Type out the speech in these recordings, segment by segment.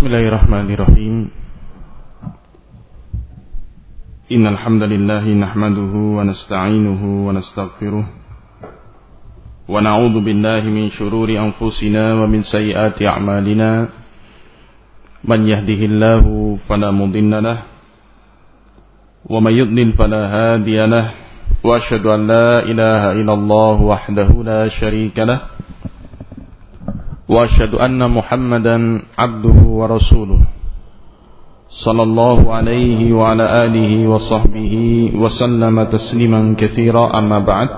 Bismillahirrahmanirrahim. Innal hamdalillah nahmaduhu wa nasta'inuhu wa nastaghfiruh. Wa na'udzu billahi min shururi anfusina wa min sayyiati a'malina. Man yahdihillahu fala mudilla lahu wa may yudlil fala hadiya lahu wa ashhadu an la ilaha illallah wahdahu la sharika lahu وأشهد أن محمدا عبده ورسوله صلى الله عليه وعلى آله وصحبه وسلم تسليما كثيرا. أما بعد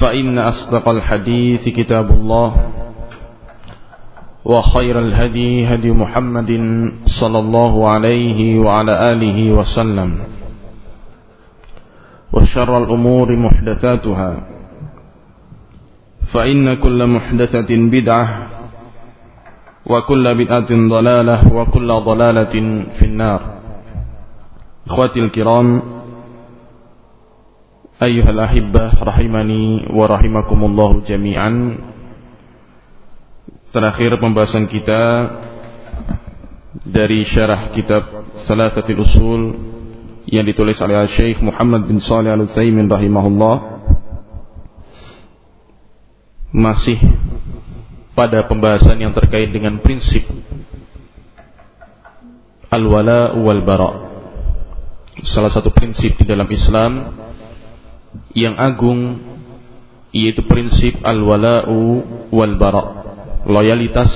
فإن أصدق الحديث كتاب الله وخير الهدي هدي محمد صلى الله عليه وعلى آله وسلم وشر الأمور محدثاتها. فإن كل محدثة بدعة وكل بدعة ضلالة وكل ضلالة في النار إخواتي الكرام أيها الأحبة رحمني ورحمكم الله جميعا Terakhir pembahasan kita dari syarah kitab Thalathatil Usul yang ditulis oleh Syekh Muhammad bin Salih Al-Utsaimin rahimahullah masih pada pembahasan yang terkait dengan prinsip al-wala wal bara. Salah satu prinsip di dalam Islam yang agung yaitu prinsip al-wala'u wal bara. Loyalitas,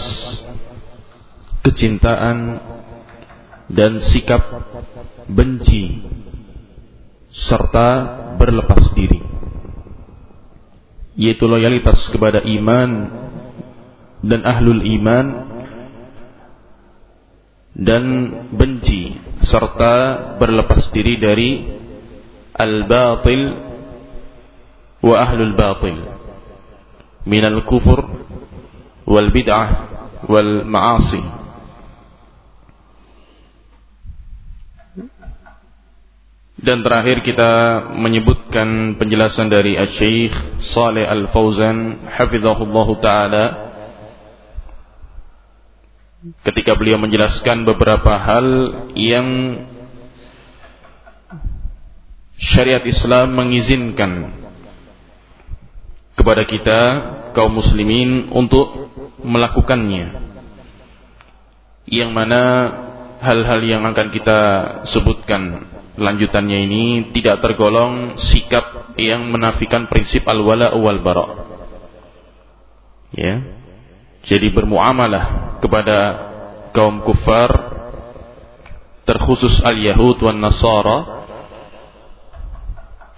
kecintaan dan sikap benci serta berlepas diri yaitu loyalitas kepada iman dan ahlul iman dan benci serta berlepas diri dari al-batil wa ahlul batil minal kufur wal bid'ah wal ma'asi Dan terakhir kita menyebutkan penjelasan dari Syekh Saleh Al-Fauzan hafizahullah taala. Ketika beliau menjelaskan beberapa hal yang syariat Islam mengizinkan kepada kita kaum muslimin untuk melakukannya. Yang mana hal-hal yang akan kita sebutkan lanjutannya ini tidak tergolong sikap yang menafikan prinsip al-wala wal bara. Ya. Jadi bermuamalah kepada kaum kufar terkhusus al-Yahud wan Nasara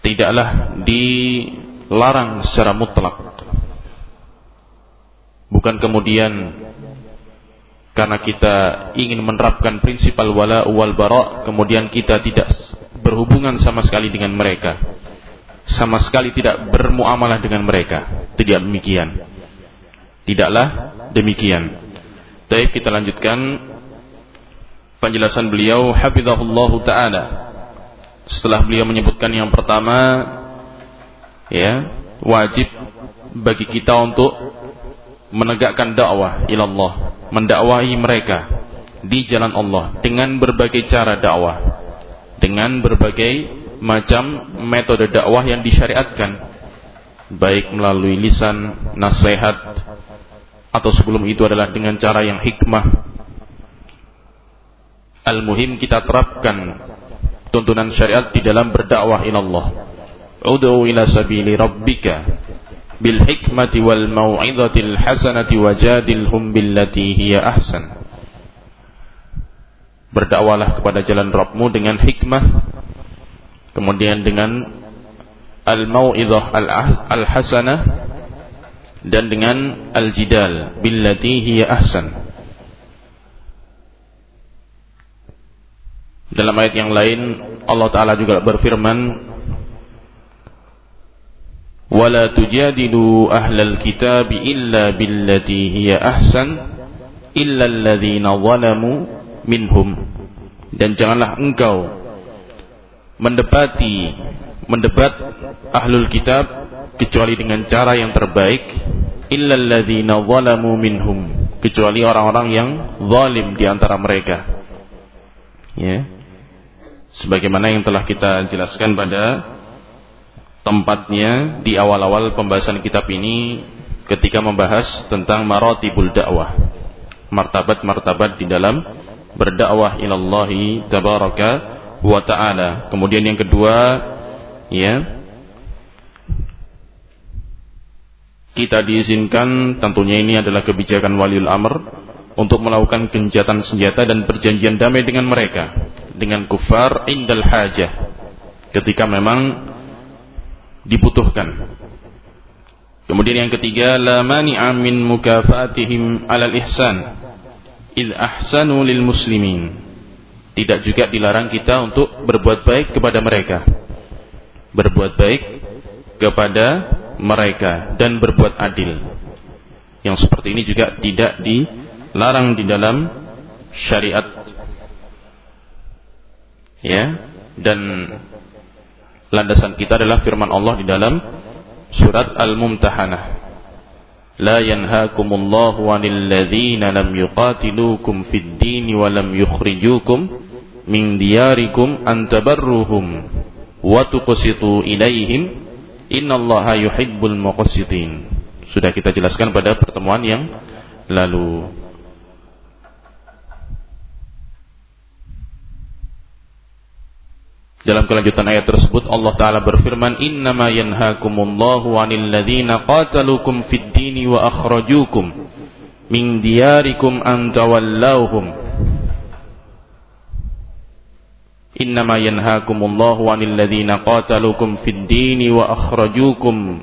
tidaklah dilarang secara mutlak. Bukan kemudian karena kita ingin menerapkan prinsip al-wala wal bara kemudian kita tidak berhubungan sama sekali dengan mereka. Sama sekali tidak bermuamalah dengan mereka. Tidak demikian. Tidaklah demikian. Baik kita lanjutkan penjelasan beliau. Hafizahullah taala. Setelah beliau menyebutkan yang pertama ya wajib bagi kita untuk menegakkan dakwah ilallah mendakwahi mereka di jalan Allah dengan berbagai cara dakwah dengan berbagai macam metode dakwah yang disyariatkan baik melalui lisan nasihat atau sebelum itu adalah dengan cara yang hikmah. Al-muhim kita terapkan tuntunan syariat di dalam berdakwah ilallah. Ud'u ila sabili rabbika bil hikmati wal mau'izatil hasanati wajadilhum billati hiya ahsan. Berdakwalah kepada jalan Rabbmu dengan hikmah kemudian dengan al mau'izah al hasanah dan dengan al jidal billati hiya ahsan. Dalam ayat yang lain Allah taala juga berfirman ولا تجادلوا أهل الكتاب إلا بالتي هي أحسن إلا الذين ظلموا منهم dan janganlah engkau mendepati mendebat ahlul kitab kecuali dengan cara yang terbaik illalladzina zalamu minhum kecuali orang-orang yang zalim di antara mereka. Ya. Sebagaimana yang telah kita jelaskan pada tempatnya di awal-awal pembahasan kitab ini ketika membahas tentang maratibul dakwah. Martabat-martabat di dalam berdakwah ilallahi tabaraka wa ta'ala. Kemudian yang kedua, ya, kita diizinkan tentunya ini adalah kebijakan waliul amr untuk melakukan gencatan senjata dan perjanjian damai dengan mereka dengan kufar indal hajah ketika memang dibutuhkan kemudian yang ketiga la mani'a min mukafatihim alal ihsan id ahsanu lil muslimin tidak juga dilarang kita untuk berbuat baik kepada mereka berbuat baik kepada mereka dan berbuat adil. Yang seperti ini juga tidak dilarang di dalam syariat. Ya, dan landasan kita adalah firman Allah di dalam surat Al-Mumtahanah. La yanhaakumullahu 'anil lam yuqatilukum fid din wa lam min diyarikum an tabarruhum wa tuqsitu ilaihim innallaha yuhibbul. Sudah kita jelaskan pada pertemuan yang lalu. Dalam kelanjutan ayat tersebut Allah taala berfirman innama yanhaakumullahu 'anil ladzina qatalukum fid dini wa akhrajuukum min diyarikum an tawallauhum innama yanhaakumullahu 'anil ladzina qatalukum fid dini wa akhrajuukum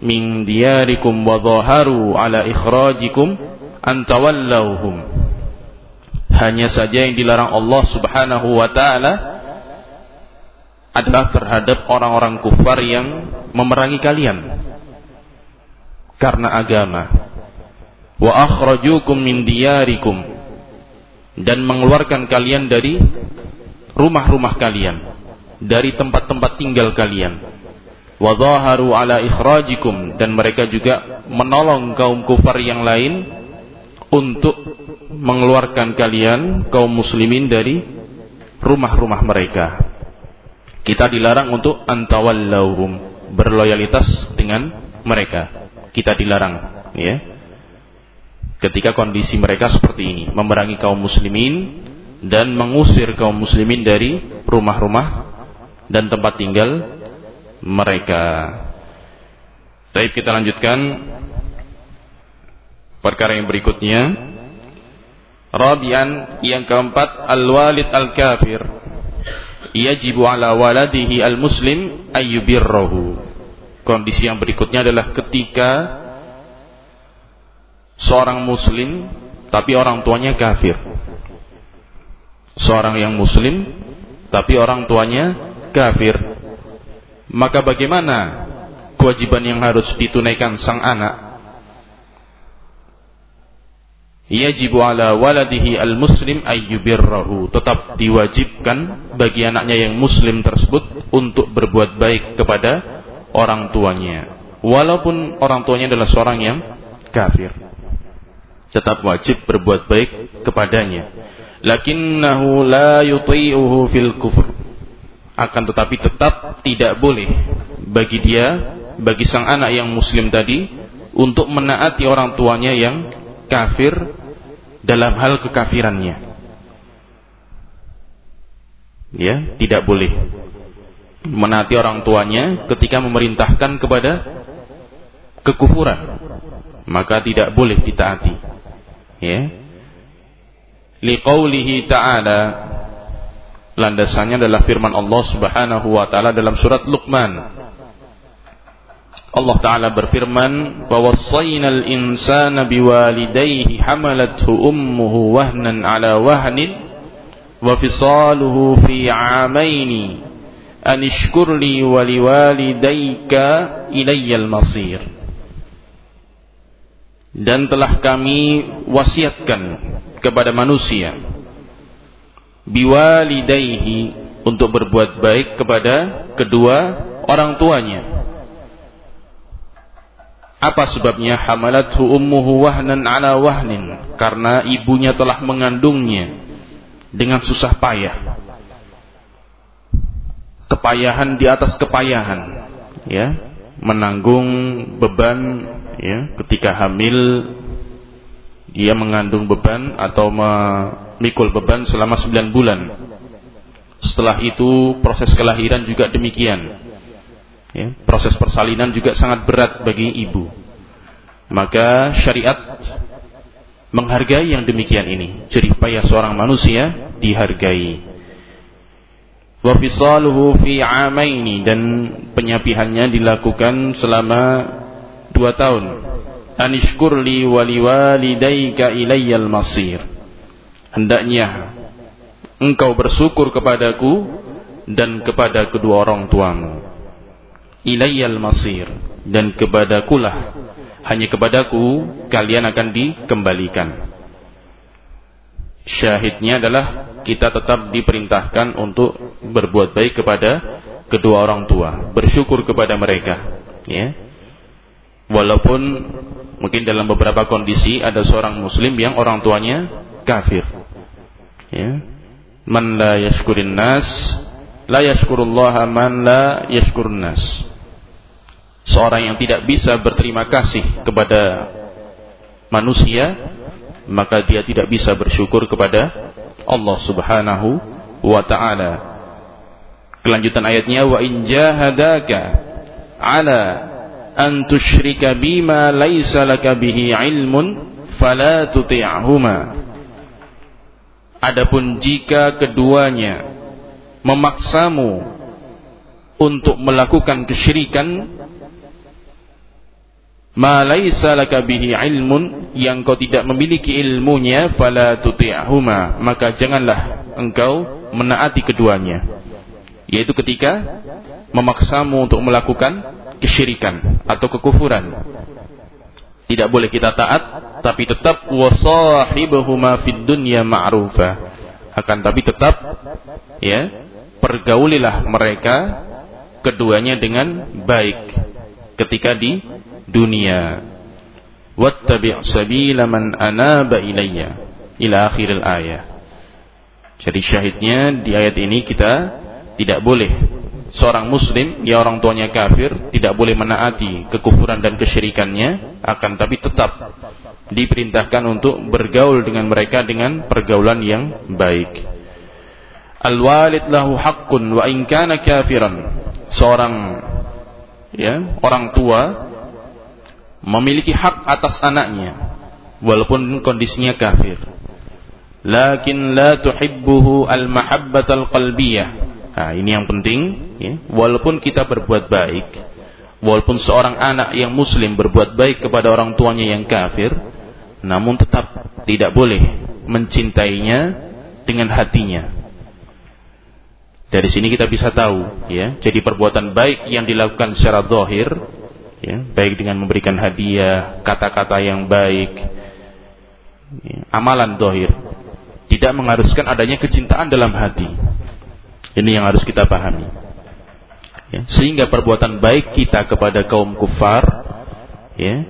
min diyarikum wa dhaharu ala ikhrajikum an tawallauhum hanya saja yang dilarang Allah Subhanahu wa taala adalah terhadap orang-orang kufar yang memerangi kalian. Karena agama. Wa akhrajukum min diyarikum. Dan mengeluarkan kalian dari rumah-rumah kalian. Dari tempat-tempat tinggal kalian. Wadhaharu ala ikhrajikum. Dan mereka juga menolong kaum kufar yang lain untuk mengeluarkan kalian kaum muslimin dari rumah-rumah mereka kita dilarang untuk antawallahum berloyalitas dengan mereka kita dilarang ya ketika kondisi mereka seperti ini memerangi kaum muslimin dan mengusir kaum muslimin dari rumah-rumah dan tempat tinggal mereka. Baik kita lanjutkan perkara yang berikutnya. Rabian yang keempat al-walid al-kafir yajibu ala waladihi al-muslim ayyubirrahu. Kondisi yang berikutnya adalah ketika seorang muslim tapi orang tuanya kafir. Seorang yang muslim tapi orang tuanya kafir. Maka bagaimana kewajiban yang harus ditunaikan sang anak yajibu ala waladihi al-muslim ayyubirrahu. Tetap diwajibkan bagi anaknya yang muslim tersebut untuk berbuat baik kepada orang tuanya. Walaupun orang tuanya adalah seorang yang kafir. Tetap wajib berbuat baik kepadanya. Lakinnahu la yuti'uhu fil kufr. Akan tetapi tetap tidak boleh bagi dia bagi sang anak yang muslim tadi untuk menaati orang tuanya yang kafir dalam hal kekafirannya. Ya tidak boleh menaati orang tuanya ketika memerintahkan kepada kekufuran. Maka tidak boleh ditaati. Ya. Liqaulihi ta'ala landasannya adalah firman Allah Subhanahu wa taala dalam surat Luqman Allah taala berfirman biwalidayhi hamalathu ummuhu wahnan ala wahnin wa fisaluhu fi 'amaini an ishkur li wa liwalidayka ilayyal masir. Dan telah kami wasiatkan kepada manusia biwalidayhi untuk berbuat baik kepada kedua orang tuanya Apa sebabnya? Hamalathu ummuhu wahnan ala wahnin. Karena ibunya telah mengandungnya dengan susah payah. Kepayahan di atas kepayahan. Ya, menanggung beban ya ketika hamil dia mengandung beban atau memikul beban selama 9 bulan. Setelah itu proses kelahiran juga demikian ya, proses persalinan juga sangat berat bagi ibu. Maka syariat menghargai yang demikian ini. Jerih payah seorang manusia dihargai. Wa fisaluhu fi amaini dan penyapihannya dilakukan selama dua tahun. Anishkur li wa liwalidayka ilayyal masir. Hendaknya engkau bersyukur kepadaku dan kepada kedua orang tuamu ilayyal masir dan kepadakulah hanya kepadaku kalian akan dikembalikan. Syahidnya adalah kita tetap diperintahkan untuk berbuat baik kepada kedua orang tua. Bersyukur kepada mereka. Ya. Walaupun mungkin dalam beberapa kondisi ada seorang muslim yang orang tuanya kafir. Ya. Man la yashkurin nas la yashkurullaha man la yashkurun nas seorang yang tidak bisa berterima kasih kepada manusia maka dia tidak bisa bersyukur kepada Allah Subhanahu wa taala. Kelanjutan ayatnya wa in jahadaka ala an tusyrika bima laisa laka bihi ilmun fala tuti'huma. Adapun jika keduanya memaksamu untuk melakukan kesyirikan ma laisa laka bihi ilmun yang kau tidak memiliki ilmunya fala tuti'huma. Maka janganlah engkau menaati keduanya. Yaitu ketika memaksamu untuk melakukan kesyirikan atau kekufuran. Tidak boleh kita taat tapi tetap wasahibuhuma fid dunya ma'rufa. Akan tapi tetap ya pergaulilah mereka keduanya dengan baik ketika di dunia. Wattabi' sabila man anaba ilayya. Ila akhiril ayat jadi syahidnya di ayat ini kita tidak boleh. Seorang muslim ya orang tuanya kafir tidak boleh menaati kekufuran dan kesyirikannya akan tapi tetap diperintahkan untuk bergaul dengan mereka dengan pergaulan yang baik. Al walid lahu haqqun wa in kana kafiran. Seorang ya orang tua memiliki hak atas anaknya walaupun kondisinya kafir. Lakin la tuhibbuhu al-mahabbatal qalbiyah nah ini yang penting ya. walaupun kita berbuat baik walaupun seorang anak yang muslim berbuat baik kepada orang tuanya yang kafir namun tetap tidak boleh mencintainya dengan hatinya. Dari sini kita bisa tahu ya. Jadi perbuatan baik yang dilakukan secara zahir ya, baik dengan memberikan hadiah, kata-kata yang baik, ya, amalan dohir, tidak mengharuskan adanya kecintaan dalam hati. Ini yang harus kita pahami. Ya, sehingga perbuatan baik kita kepada kaum kufar, ya,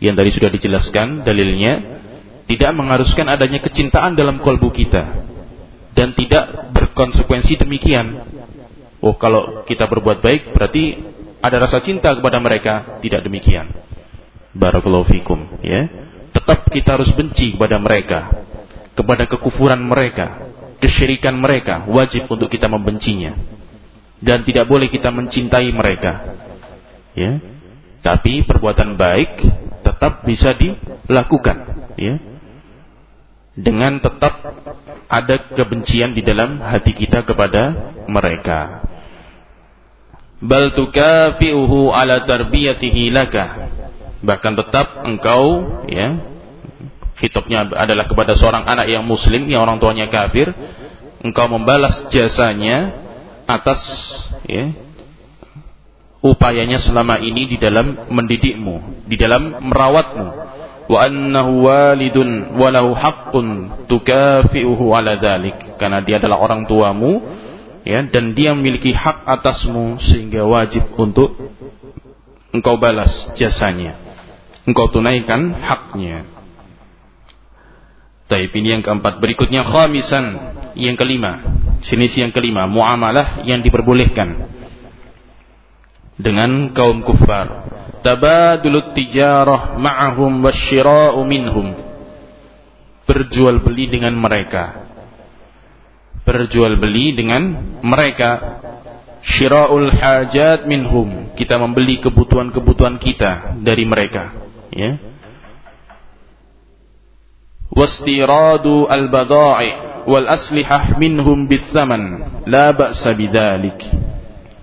yang tadi sudah dijelaskan dalilnya, tidak mengharuskan adanya kecintaan dalam kolbu kita dan tidak berkonsekuensi demikian. Oh, kalau kita berbuat baik berarti ada rasa cinta kepada mereka, tidak demikian. Barakallahu fikum, ya. Tetap kita harus benci kepada mereka, kepada kekufuran mereka, kesyirikan mereka, wajib untuk kita membencinya. Dan tidak boleh kita mencintai mereka. Ya. Tapi perbuatan baik tetap bisa dilakukan, ya. Dengan tetap ada kebencian di dalam hati kita kepada mereka bal tukafi'uhu ala tarbiyatihi laka. Bahkan tetap engkau ya hitopnya adalah kepada seorang anak yang muslim yang orang tuanya kafir engkau membalas jasanya atas ya upayanya selama ini di dalam mendidikmu di dalam merawatmu. Wa annahu walidun walau haqqun tukafi'uhu ala dhalik. Karena dia adalah orang tuamu ya dan dia memiliki hak atasmu sehingga wajib untuk engkau balas jasanya engkau tunaikan haknya. Taib ini yang keempat. Berikutnya khamisan yang kelima. Jenis yang kelima, muamalah yang diperbolehkan dengan kaum kufar. Tabadulut tijarah ma'ahum wasyira'u minhum. Berjual beli dengan mereka. Berjual beli dengan mereka. Syira'ul hajat minhum. Kita membeli kebutuhan-kebutuhan kita dari mereka. Ya. Wastiradu al-bada'i wal aslihah minhum bithaman la ba'sa bidzalik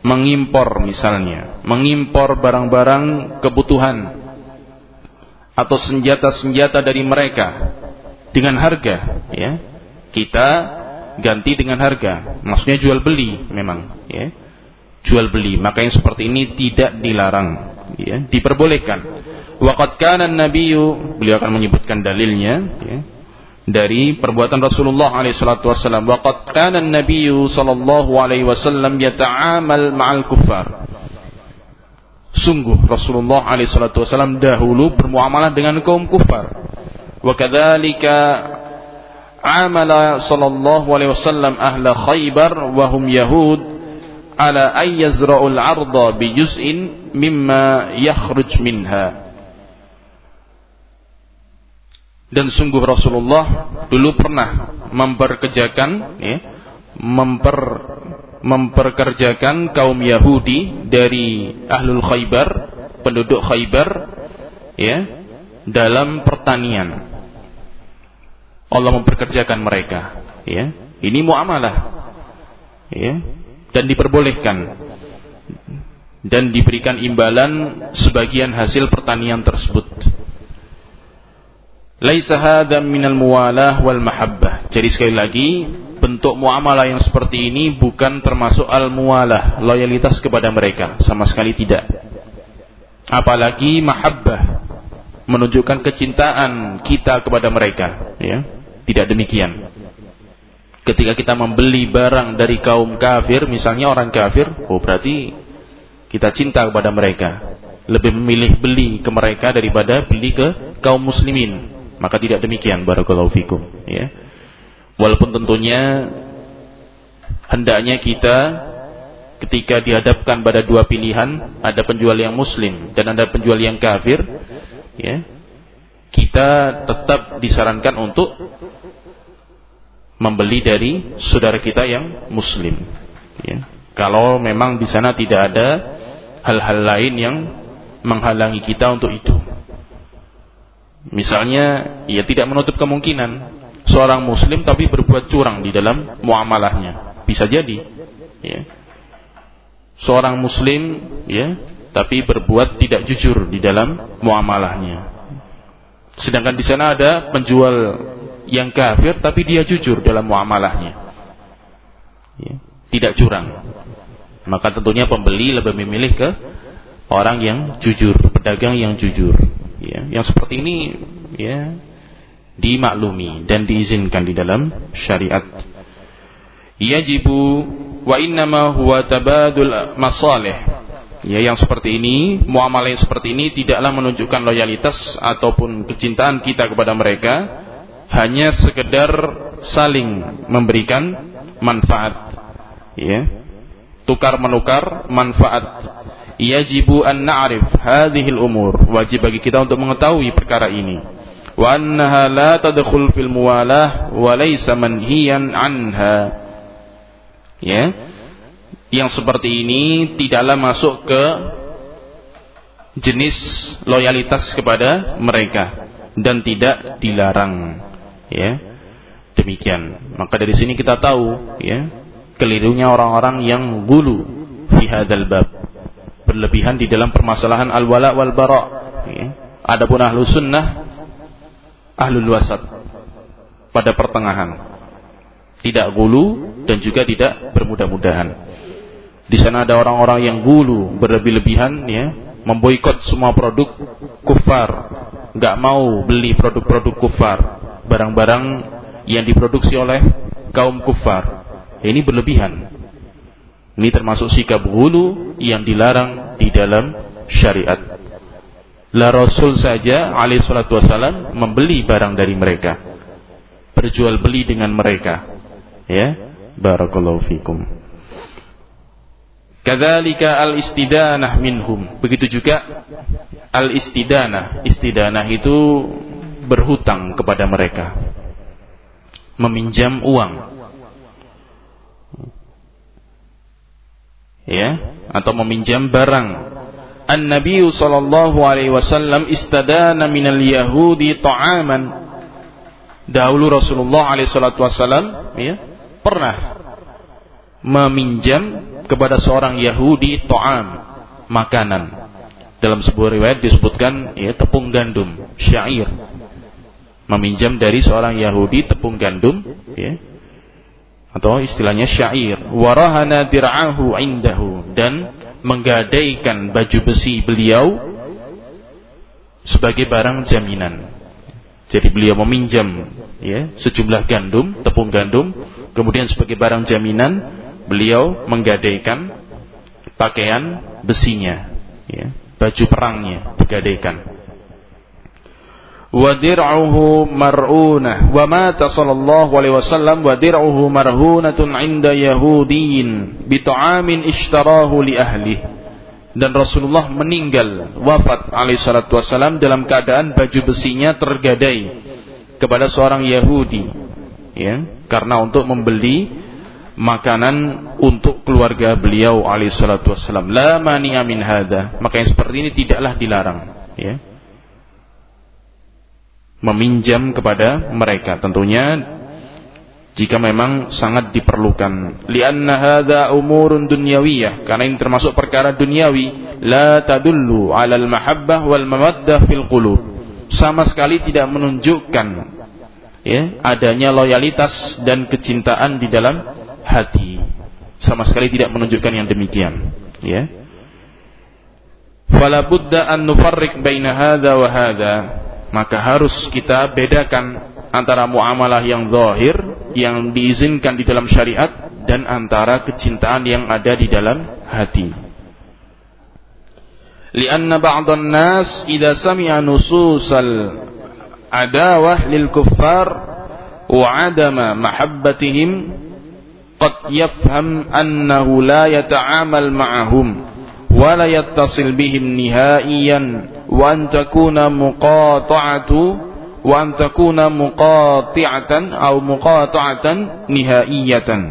mengimpor misalnya mengimpor barang-barang kebutuhan atau senjata-senjata dari mereka dengan harga ya kita ganti dengan harga. Maksudnya jual beli memang ya. Jual beli maka yang seperti ini tidak dilarang ya. Diperbolehkan. Waqad kana an-nabiyyu beliau akan menyebutkan dalilnya ya dari perbuatan Rasulullah alaihi salatu wasallam waqad kana an-nabiy sallallahu alaihi wasallam yata'amal ma'al kuffar. Sungguh Rasulullah alaihi salatu wasallam dahulu bermuamalah dengan kaum kufar wa kadzalika amala sallallahu alaihi wasallam ahla khaybar wa hum yahud ala ay yazra'ul arda bi juz'in mimma yakhruj minha dan sungguh Rasulullah dulu pernah memperkerjakan ya, memper memperkerjakan kaum Yahudi dari ahlul Khaybar, penduduk Khaybar ya, dalam pertanian. Allah memperkerjakan mereka, ya. Ini muamalah. Ya, dan diperbolehkan dan diberikan imbalan sebagian hasil pertanian tersebut. Laisa hadha minal muwalah wal mahabbah. Jadi sekali lagi, bentuk muamalah yang seperti ini bukan termasuk al-muwalah, loyalitas kepada mereka, sama sekali tidak. Apalagi mahabbah, menunjukkan kecintaan kita kepada mereka, ya. Tidak demikian. Ketika kita membeli barang dari kaum kafir, misalnya orang kafir, oh berarti kita cinta kepada mereka. Lebih memilih beli ke mereka daripada beli ke kaum muslimin maka tidak demikian barakallahu fikum ya. Walaupun tentunya hendaknya kita ketika dihadapkan pada dua pilihan, ada penjual yang muslim dan ada penjual yang kafir, ya. Kita tetap disarankan untuk membeli dari saudara kita yang muslim, ya. Kalau memang di sana tidak ada hal-hal lain yang menghalangi kita untuk itu. Misalnya, ia tidak menutup kemungkinan seorang muslim tapi berbuat curang di dalam muamalahnya. Bisa jadi, ya. Seorang muslim, ya, tapi berbuat tidak jujur di dalam muamalahnya. Sedangkan di sana ada penjual yang kafir tapi dia jujur dalam muamalahnya. Ya, tidak curang. Maka tentunya pembeli lebih memilih ke orang yang jujur, pedagang yang jujur ya, yang seperti ini ya dimaklumi dan diizinkan di dalam syariat. Yajibu wa innama huwa tabadul masalih. Ya, yang seperti ini, muamalah yang seperti ini tidaklah menunjukkan loyalitas ataupun kecintaan kita kepada mereka, hanya sekedar saling memberikan manfaat. Ya. Tukar menukar manfaat. Yajibu an na'rif hadhihi al-umur wajib bagi kita untuk mengetahui perkara ini. Wa annaha la tadkhul fil muwalah wa laysa manhiyan anha. Ya yang seperti ini tidaklah masuk ke jenis loyalitas kepada mereka dan tidak dilarang ya demikian maka dari sini kita tahu ya kelirunya orang-orang yang gulu fi hadzal bab berlebihan di dalam permasalahan al-wala wal bara. Ya. Adapun ahlu sunnah, ahlul wasat pada pertengahan. Tidak gulu dan juga tidak bermudah-mudahan. Di sana ada orang-orang yang gulu berlebih-lebihan ya, memboikot semua produk kufar, nggak mau beli produk-produk kufar, barang-barang yang diproduksi oleh kaum kufar. Ini berlebihan. Ini termasuk sikap hulu yang dilarang di dalam syariat. La Rasul saja alaihi salatu wasalam membeli barang dari mereka. Berjual beli dengan mereka. Ya. Barakallahu fikum. Kadzalika al-istidanah minhum. Begitu juga al-istidanah. Istidanah itu berhutang kepada mereka. Meminjam uang. Ya, atau meminjam barang An-Nabi sallallahu alaihi wasallam istadana minal yahudi ta'aman. Dahulu Rasulullah alaihi salatu wasallam ya, pernah meminjam kepada seorang Yahudi ta'am, makanan. Dalam sebuah riwayat disebutkan ya tepung gandum, syair. Meminjam dari seorang Yahudi tepung gandum ya. Atau istilahnya syair. Warahana dir'ahu indahu dan menggadaikan baju besi beliau sebagai barang jaminan. Jadi beliau meminjam ya sejumlah gandum, tepung gandum, kemudian sebagai barang jaminan beliau menggadaikan pakaian besinya, ya, baju perangnya digadaikan. Wadir'uhu mar'unah wa mata sallallahu alaihi wasallam wadir'uhu marhunatun 'inda yahudiyyin bi ta'amin ishtarahu li ahli. Dan Rasulullah meninggal wafat alaihi salatu wasallam dalam keadaan baju besinya tergadai kepada seorang Yahudi ya karena untuk membeli makanan untuk keluarga beliau alaihissalatu wassalam. La mani'a min hadha. Maka yang seperti ini tidaklah dilarang ya. Meminjam kepada mereka. Tentunya jika memang sangat diperlukan. Lianna hadza umurun dunyawiyah. Karena ini termasuk perkara duniawi. La tadullu 'ala al-mahabbah wal mawaddah fil qulub. Sama sekali tidak menunjukkan ya adanya loyalitas dan kecintaan di dalam hati sama sekali tidak menunjukkan yang demikian ya fala budda an nufarriq baina hadza wa hadza maka harus kita bedakan antara muamalah yang zahir yang diizinkan di dalam syariat dan antara kecintaan yang ada di dalam hati. Lianna ba'dhan nas idza sami'a nususal adawah lil kuffar wa 'adama mahabbatihim la yata'amal ma'ahum wa la yattasil bihim nihaiyan wa an takuna muqata'atu wa an takuna muqati'atan atau muqata'atan nihaiyatan.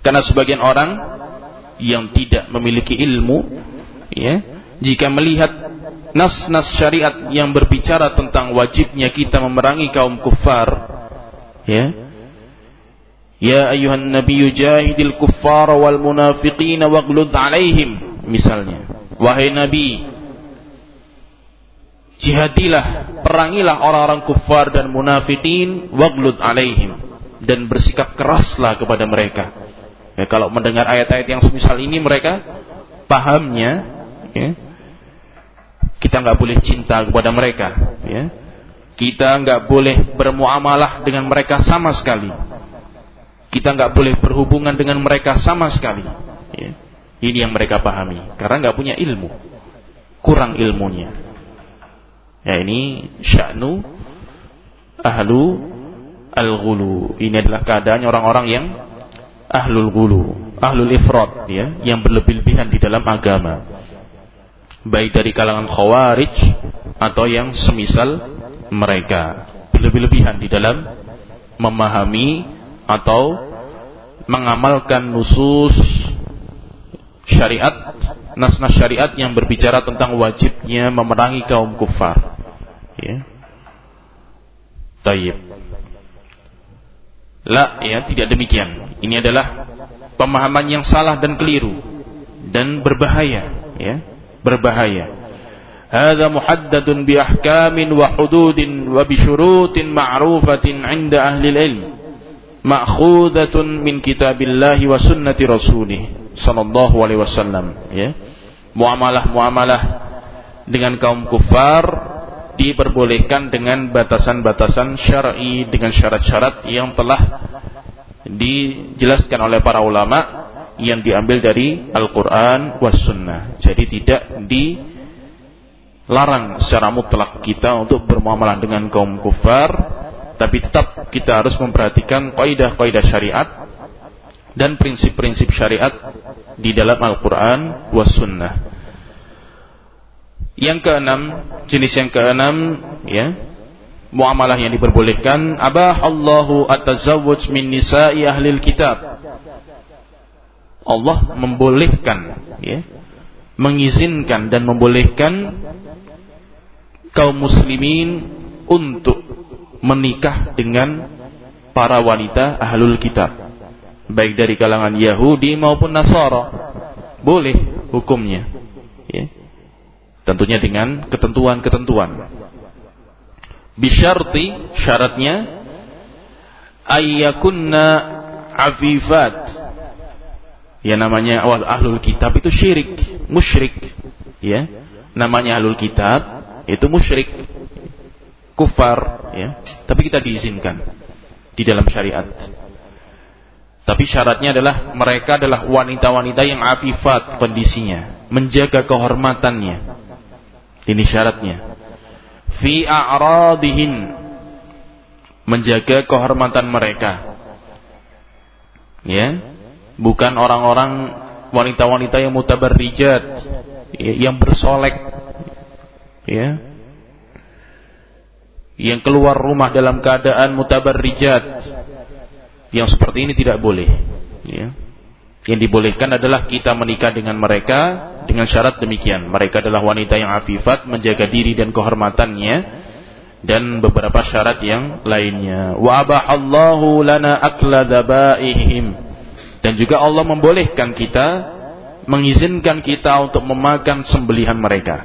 Karena sebagian orang yang tidak memiliki ilmu ya jika melihat nas-nas syariat yang berbicara tentang wajibnya kita memerangi kaum kufar ya Ya ayuhan nabiyyu jahidil kuffara wal munafiqina waghlud alaihim misalnya wahai nabi jihadilah, perangilah orang-orang kufar dan munafikin, waglud alaihim dan bersikap keraslah kepada mereka. Ya, kalau mendengar ayat-ayat yang semisal ini mereka pahamnya, ya, kita nggak boleh cinta kepada mereka, ya. kita nggak boleh bermuamalah dengan mereka sama sekali, kita nggak boleh berhubungan dengan mereka sama sekali. Ya. Ini yang mereka pahami, karena nggak punya ilmu, kurang ilmunya. Ya ini sya'nu ahlu al-ghulu. Ini adalah keadaan orang-orang yang ahlul ghulu, ahlul ifrat ya, yang berlebih-lebihan di dalam agama. Baik dari kalangan khawarij atau yang semisal mereka. Berlebih-lebihan di dalam memahami atau mengamalkan nusus syariat nas-nas syariat yang berbicara tentang wajibnya memerangi kaum kufar. Ya. Tayyib. La, ya, tidak demikian. Ini adalah pemahaman yang salah dan keliru dan berbahaya, ya. Berbahaya. هذا محدد بأحكام وحدود وبشروط معروفة عند أهل العلم ma'khudatun min kitabillahi wa sunnati rasulih sallallahu alaihi wasallam ya muamalah-muamalah dengan kaum kufar diperbolehkan dengan batasan-batasan syar'i dengan syarat-syarat yang telah dijelaskan oleh para ulama yang diambil dari Al-Qur'an was sunnah. Jadi tidak dilarang secara mutlak kita untuk bermuamalah dengan kaum kufar tapi tetap kita harus memperhatikan kaidah-kaidah syariat dan prinsip-prinsip syariat di dalam Al-Qur'an was sunnah. Yang keenam, jenis yang keenam ya, muamalah yang diperbolehkan abah Allahu at-tazawwuj min nisa'i ahli kitab. Allah membolehkan ya, mengizinkan dan membolehkan kaum muslimin untuk menikah dengan para wanita ahlul kitab. Baik dari kalangan Yahudi maupun Nasara. Boleh hukumnya. Ya. tentunya dengan ketentuan-ketentuan. Bisyarti syaratnya ayyakunna afifat. Ya namanya awal ahlul kitab itu syirik musyrik. Ya. Namanya ahlul kitab itu musyrik kufar ya. Tapi kita diizinkan di dalam syariat. Tapi syaratnya adalah mereka adalah wanita-wanita yang afifat kondisinya menjaga kehormatannya. Ini syaratnya. Fi a'radihin menjaga kehormatan mereka. Ya. Bukan orang-orang wanita-wanita yang mutabarrijat ya, yang bersolek. Ya yang keluar rumah dalam keadaan mutabarrijat. Yang seperti ini tidak boleh. Ya. Yang dibolehkan adalah kita menikah dengan mereka dengan syarat demikian. Mereka adalah wanita yang afifat menjaga diri dan kehormatannya dan beberapa syarat yang lainnya. Wa abahallahu lana akla dhabaihim dan juga Allah membolehkan kita mengizinkan kita untuk memakan sembelihan mereka.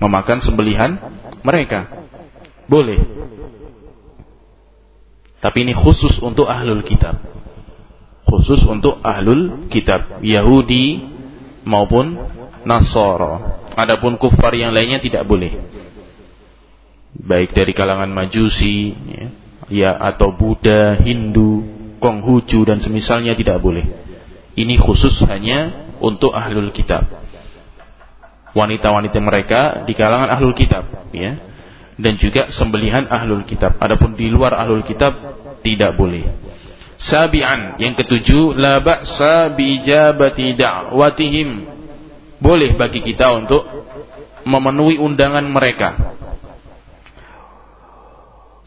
Memakan sembelihan mereka. Boleh. Tapi ini khusus untuk ahlul kitab. Khusus untuk ahlul kitab. Yahudi maupun Nasara. Adapun kufar yang lainnya tidak boleh. Baik dari kalangan Majusi, ya, ya atau Buddha, Hindu, Konghucu dan semisalnya tidak boleh. Ini khusus hanya untuk ahlul kitab wanita-wanita mereka di kalangan ahlul kitab ya dan juga sembelihan ahlul kitab. Adapun di luar ahlul kitab tidak boleh. Sabian yang ketujuh la ba'sa bi ijabati da'watihim. Boleh bagi kita untuk memenuhi undangan mereka.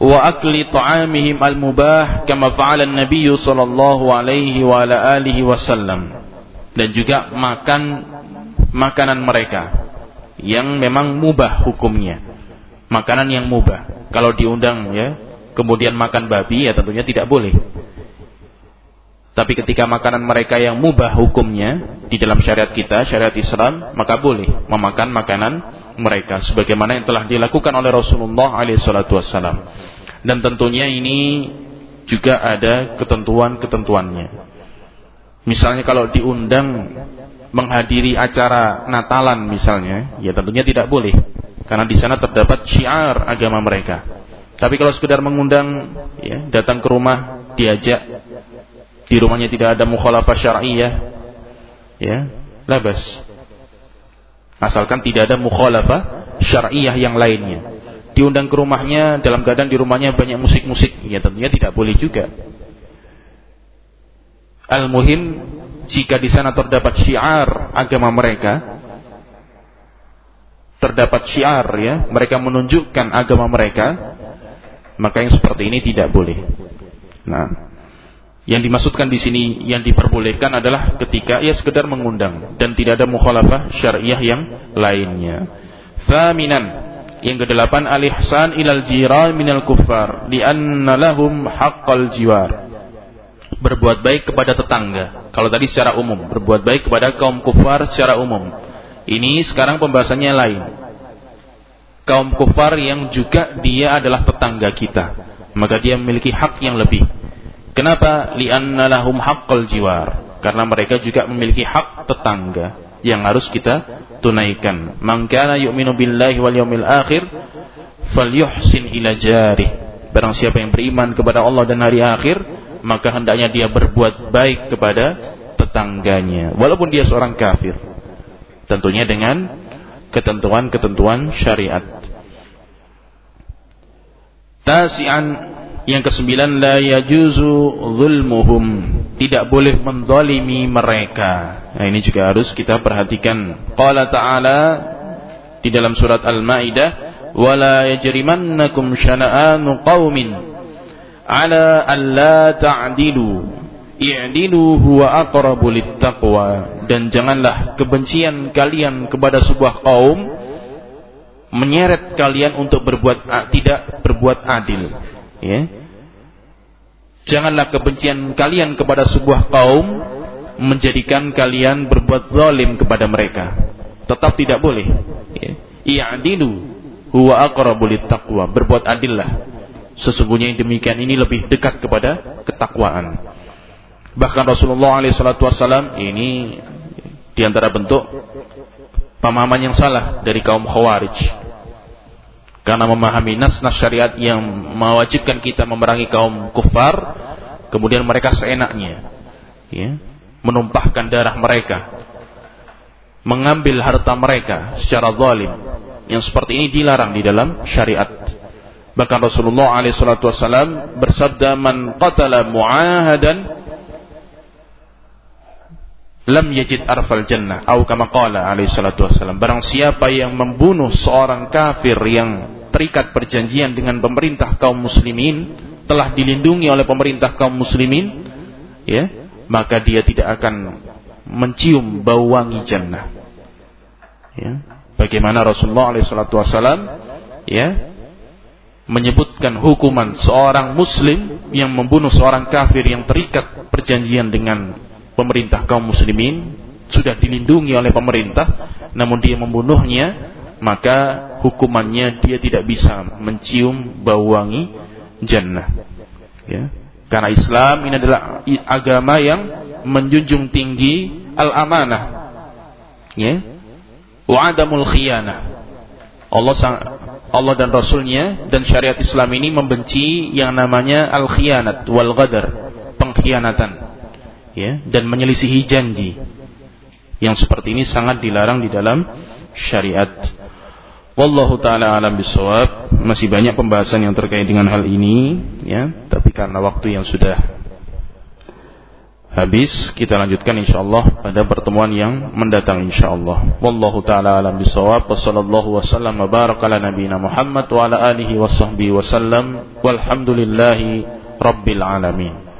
Wa akli ta'amihim al-mubah kama fa'ala an-nabiy sallallahu alaihi wa ala alihi wasallam dan juga makan makanan mereka yang memang mubah hukumnya. Makanan yang mubah. Kalau diundang ya, kemudian makan babi ya tentunya tidak boleh. Tapi ketika makanan mereka yang mubah hukumnya di dalam syariat kita, syariat Islam, maka boleh memakan makanan mereka sebagaimana yang telah dilakukan oleh Rasulullah SAW. Dan tentunya ini juga ada ketentuan-ketentuannya. Misalnya kalau diundang menghadiri acara Natalan misalnya, ya tentunya tidak boleh karena di sana terdapat syiar agama mereka. Tapi kalau sekedar mengundang ya, datang ke rumah diajak di rumahnya tidak ada mukhalafah syar'iyyah ya, labas. Asalkan tidak ada mukhalafah syar'iyyah yang lainnya. Diundang ke rumahnya dalam keadaan di rumahnya banyak musik-musik, ya tentunya tidak boleh juga. Al-muhim jika di sana terdapat syiar agama mereka, terdapat syiar ya, mereka menunjukkan agama mereka, maka yang seperti ini tidak boleh. Nah, yang dimaksudkan di sini yang diperbolehkan adalah ketika ia sekedar mengundang dan tidak ada mukhalafah syariah yang lainnya. Thaminan yang kedelapan al-ihsan ilal jiran minal kuffar li'anna lahum haqqal jiwar berbuat baik kepada tetangga. Kalau tadi secara umum, berbuat baik kepada kaum kufar secara umum. Ini sekarang pembahasannya lain. Kaum kufar yang juga dia adalah tetangga kita, maka dia memiliki hak yang lebih. Kenapa? Li'anna lahum haqqal jiwar. Karena mereka juga memiliki hak tetangga yang harus kita tunaikan. Man kana yu'minu billahi wal yawmil akhir falyuhsin ila jarih. Barang siapa yang beriman kepada Allah dan hari akhir, maka hendaknya dia berbuat baik kepada tetangganya walaupun dia seorang kafir tentunya dengan ketentuan-ketentuan syariat. Tasian yang kesembilan la yajuzu zulmuhum tidak boleh mendolimi mereka. Nah ini juga harus kita perhatikan. Qala ta'ala di dalam surat Al-Maidah wala yajrimannakum syana'anu qaumin ala alla ta'dilu i'dilu huwa aqrabu littaqwa. Dan janganlah kebencian kalian kepada sebuah kaum menyeret kalian untuk berbuat tidak berbuat adil. Ya. Janganlah kebencian kalian kepada sebuah kaum menjadikan kalian berbuat zalim kepada mereka. Tetap tidak boleh. Ya. I'dilu huwa aqrabu littaqwa. Berbuat adillah. Sesungguhnya yang demikian ini lebih dekat kepada ketakwaan Bahkan Rasulullah SAW ini di antara bentuk pemahaman yang salah dari kaum Khawarij. Karena memahami nas-nas syariat yang mewajibkan kita memerangi kaum kufar, kemudian mereka seenaknya ya, menumpahkan darah mereka, mengambil harta mereka secara zalim. Yang seperti ini dilarang di dalam syariat. Bahkan Rasulullah SAW bersabda, "Man qatala mu'ahadan lam yajid arfal jannah atau kama qala alaihi salatu wasallam barang siapa yang membunuh seorang kafir yang terikat perjanjian dengan pemerintah kaum muslimin telah dilindungi oleh pemerintah kaum muslimin ya maka dia tidak akan mencium bau wangi jannah. Ya. Bagaimana Rasulullah alaihi salatu wasallam ya menyebutkan hukuman seorang muslim yang membunuh seorang kafir yang terikat perjanjian dengan pemerintah kaum muslimin sudah dilindungi oleh pemerintah namun dia membunuhnya maka hukumannya dia tidak bisa mencium bau wangi jannah. Ya. Karena Islam ini adalah agama yang menjunjung tinggi al-amanah. Ya. Wa adamul khiyanah. Allah Allah dan Rasulnya dan syariat Islam ini membenci yang namanya al-khiyanat wal ghadar pengkhianatan ya dan menyelisihi janji yang seperti ini sangat dilarang di dalam syariat. Wallahu taala alam bisawab. Masih banyak pembahasan yang terkait dengan hal ini ya tapi karena waktu yang sudah habis kita lanjutkan insyaallah pada pertemuan yang mendatang insyaallah. Wallahu taala alam bisawab. Wa sallallahu wasallam wa baraka ala nabiyina Muhammad wa ala alihi wa sahbihi wasallam walhamdulillahi rabbil alamin